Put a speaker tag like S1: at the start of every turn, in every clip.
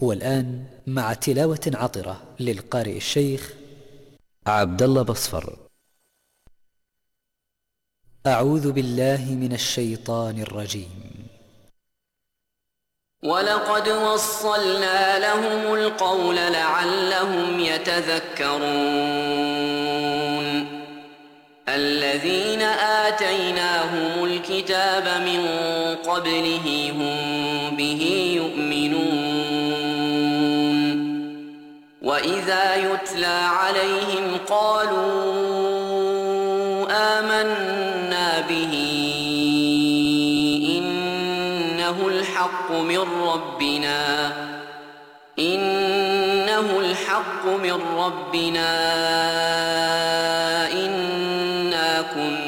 S1: والآن مع تلاوة عطرة للقارئ الشيخ عبد الله بصفر. أعوذ بالله من الشيطان الرجيم.
S2: ولقد وصلنا لهم القول لعلهم يتذكرون. الذين آتيناهم الكتاب من قبله هم به يؤمنون. وَإِذَا يُتْلَى عَلَيْهِمْ قَالُوا آمَنَّا بِهِ إِنَّهُ الْحَقُّ مِنْ رَبِّنَا إِنَّهُ الْحَقُّ مِنْ رَبِّنَا إِنَّا كُنَّا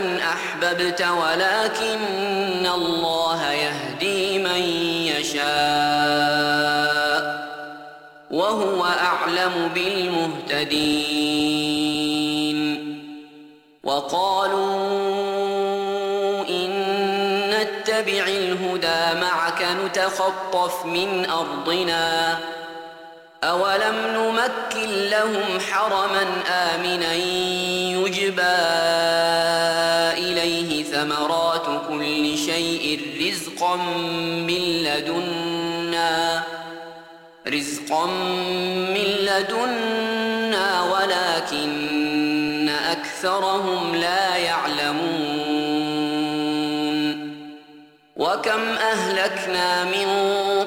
S2: من أحببت ولكن الله يهدي من يشاء وهو أعلم بالمهتدين وقالوا إن نتبع الهدى معك نتخطف من أرضنا أولم نمكن لهم حرما آمنا يجبان ثمرات كل شيء رزقا من لدنا رزقا من لدنا ولكن أكثرهم لا يعلمون. وكم أهلكنا من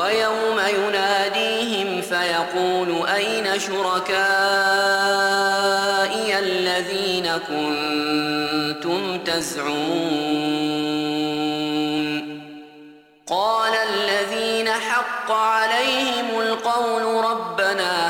S2: وَيَوْمَ يُنَادِيهِمْ فَيَقُولُ أَيْنَ شُرَكَائِيَ الَّذِينَ كُنْتُمْ تَزْعُمُونَ؟ قَالَ الَّذِينَ حَقَّ عَلَيْهِمُ الْقَوْلُ رَبَّنَا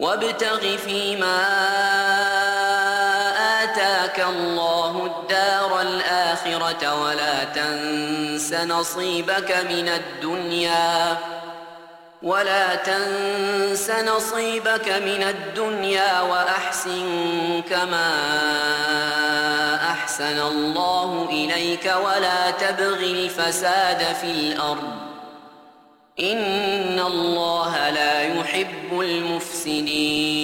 S2: وابتغ فيما آتاك الله الدار الآخرة ولا تنس نصيبك من الدنيا ولا تنس نصيبك من الدنيا وأحسن كما أحسن الله إليك ولا تبغي الفساد في الأرض ان اللہ لا يحب المفسدین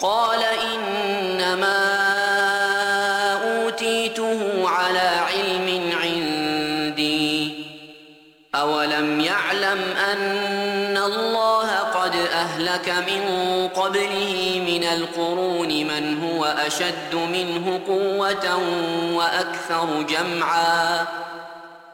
S2: قال انما اوتیته على علم عندي. اولم يعلم ان اللہ قد اہلک من قبله من القرون من هو اشد منه قوة وأكثر جمعا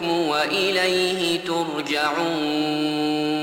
S2: الحكم وإليه ترجعون.